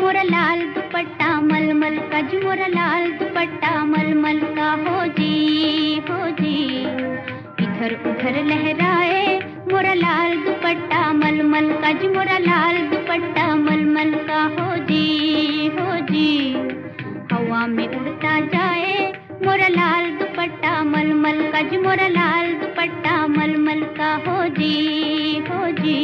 मोरा लाल दुपट्टा मलमल का जी मोरा लाल दुपट्टा मलमल का हो जी हो जी। इधर उधर लहराए मोरा लाल दुपट्टा मलमल का जी मोरा लाल दुपट्टा मलमल का हो जी हो जी। हवा में उड़ता जाए मोरा लाल दुपट्टा मलमल का जी मोरा लाल दुपट्टा मलमल का हो जी हो जी।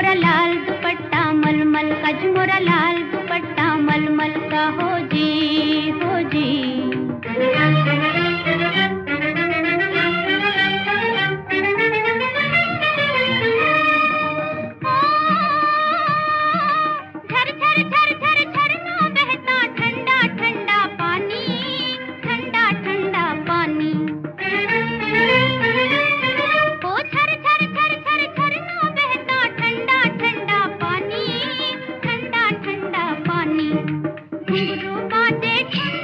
मोर लाल got it.